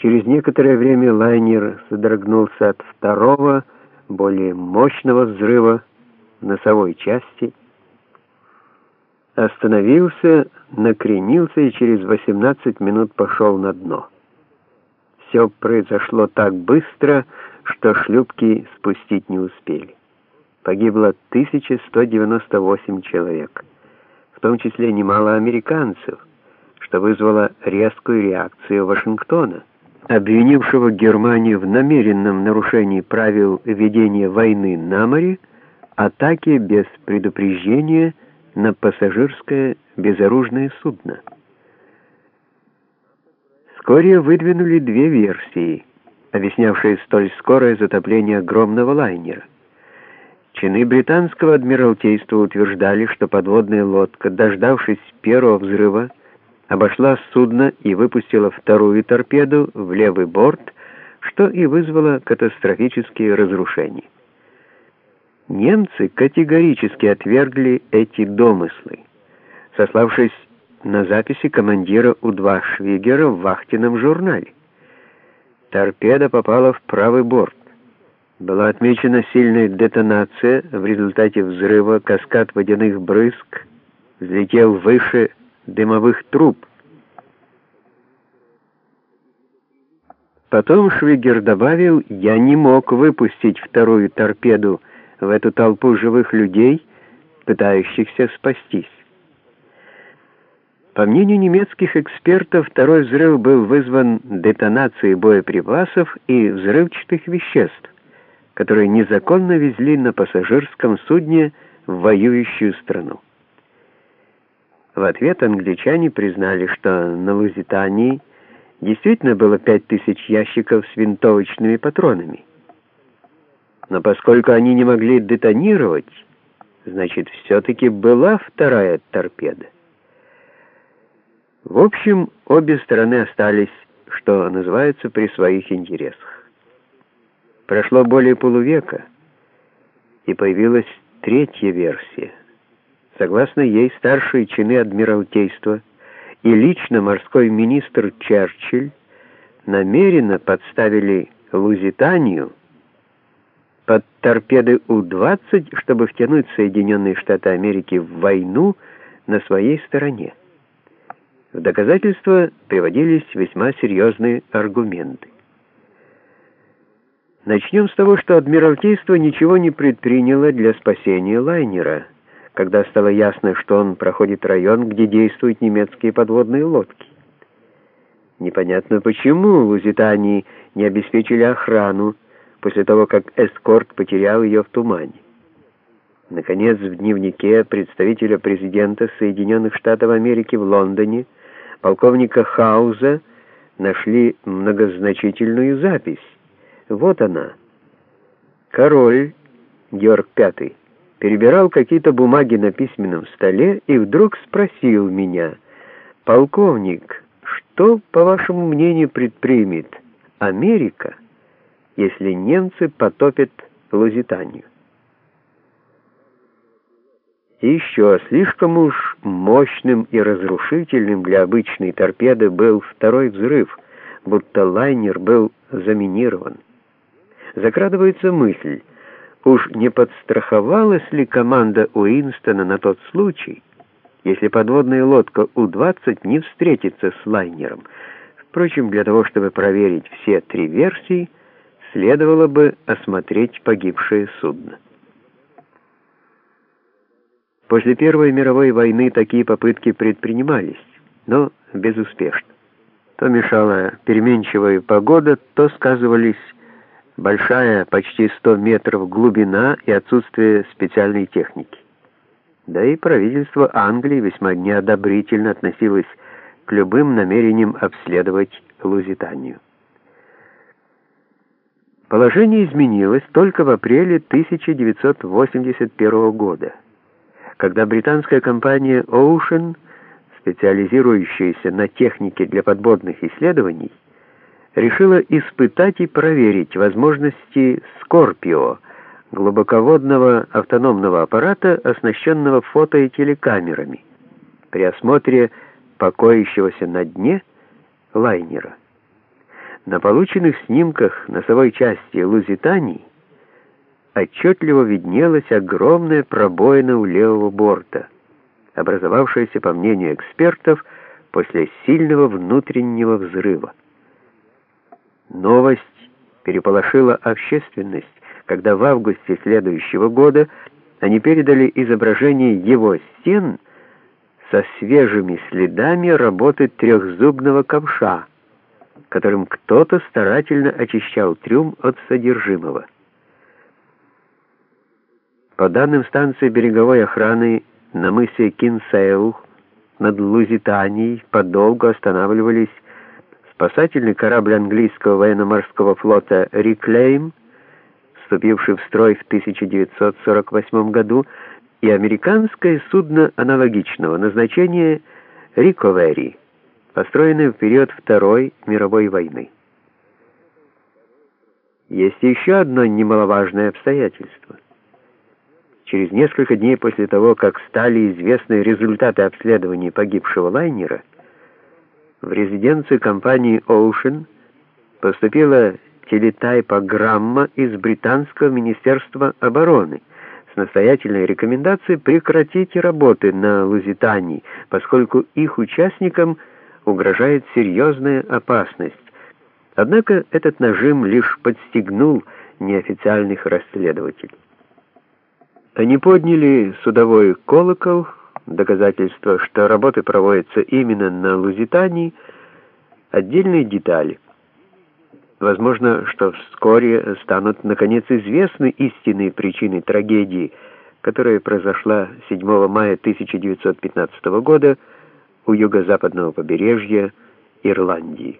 Через некоторое время лайнер содрогнулся от второго, более мощного взрыва в носовой части, остановился, накренился и через 18 минут пошел на дно. Все произошло так быстро, что шлюпки спустить не успели. Погибло 1198 человек, в том числе немало американцев, что вызвало резкую реакцию Вашингтона, обвинившего Германию в намеренном нарушении правил ведения войны на море, атаке без предупреждения на пассажирское безоружное судно. Вскоре выдвинули две версии, объяснявшие столь скорое затопление огромного лайнера. Чины британского адмиралтейства утверждали, что подводная лодка, дождавшись первого взрыва, обошла судно и выпустила вторую торпеду в левый борт, что и вызвало катастрофические разрушения. Немцы категорически отвергли эти домыслы, сославшись на записи командира У-2 Швигера в вахтенном журнале. Торпеда попала в правый борт. Была отмечена сильная детонация, в результате взрыва каскад водяных брызг взлетел выше дымовых труб. Потом Швигер добавил, я не мог выпустить вторую торпеду в эту толпу живых людей, пытающихся спастись. По мнению немецких экспертов, второй взрыв был вызван детонацией боеприпасов и взрывчатых веществ, которые незаконно везли на пассажирском судне в воюющую страну. В ответ англичане признали, что на Лузитании действительно было 5000 ящиков с винтовочными патронами. Но поскольку они не могли детонировать, значит, все-таки была вторая торпеда. В общем, обе стороны остались, что называется, при своих интересах. Прошло более полувека, и появилась третья версия. Согласно ей, старшие чины Адмиралтейства и лично морской министр Черчилль намеренно подставили Лузитанию под торпеды У-20, чтобы втянуть Соединенные Штаты Америки в войну на своей стороне. В доказательство приводились весьма серьезные аргументы. Начнем с того, что Адмиралтейство ничего не предприняло для спасения лайнера – когда стало ясно, что он проходит район, где действуют немецкие подводные лодки. Непонятно почему Лузитании не обеспечили охрану после того, как эскорт потерял ее в тумане. Наконец, в дневнике представителя президента Соединенных Штатов Америки в Лондоне, полковника Хауза, нашли многозначительную запись. Вот она. Король Георг V перебирал какие-то бумаги на письменном столе и вдруг спросил меня, «Полковник, что, по вашему мнению, предпримет Америка, если немцы потопят Лузитанию?» И еще слишком уж мощным и разрушительным для обычной торпеды был второй взрыв, будто лайнер был заминирован. Закрадывается мысль, Уж не подстраховалась ли команда Уинстона на тот случай, если подводная лодка У-20 не встретится с лайнером? Впрочем, для того, чтобы проверить все три версии, следовало бы осмотреть погибшее судно. После Первой мировой войны такие попытки предпринимались, но безуспешно. То мешала переменчивая погода, то сказывались большая, почти 100 метров глубина и отсутствие специальной техники. Да и правительство Англии весьма неодобрительно относилось к любым намерениям обследовать Лузитанию. Положение изменилось только в апреле 1981 года, когда британская компания Ocean, специализирующаяся на технике для подводных исследований, решила испытать и проверить возможности «Скорпио», глубоководного автономного аппарата, оснащенного фото- и телекамерами, при осмотре покоящегося на дне лайнера. На полученных снимках носовой части Лузитании отчетливо виднелась огромная пробоина у левого борта, образовавшаяся, по мнению экспертов, после сильного внутреннего взрыва. Новость переполошила общественность, когда в августе следующего года они передали изображение его стен со свежими следами работы трехзубного ковша, которым кто-то старательно очищал трюм от содержимого. По данным станции береговой охраны на мысе Кинсейл над Лузитанией подолгу останавливались спасательный корабль английского военно-морского флота «Реклейм», вступивший в строй в 1948 году, и американское судно аналогичного назначения «Риковери», построенное в период Второй мировой войны. Есть еще одно немаловажное обстоятельство — Через несколько дней после того, как стали известны результаты обследования погибшего лайнера, в резиденцию компании Ocean поступила телетайпограмма из британского министерства обороны с настоятельной рекомендацией прекратить работы на Лузитании, поскольку их участникам угрожает серьезная опасность. Однако этот нажим лишь подстегнул неофициальных расследователей. Они подняли судовой колокол, доказательство, что работы проводятся именно на Лузитании, отдельные детали. Возможно, что вскоре станут наконец известны истинные причины трагедии, которая произошла 7 мая 1915 года у юго-западного побережья Ирландии.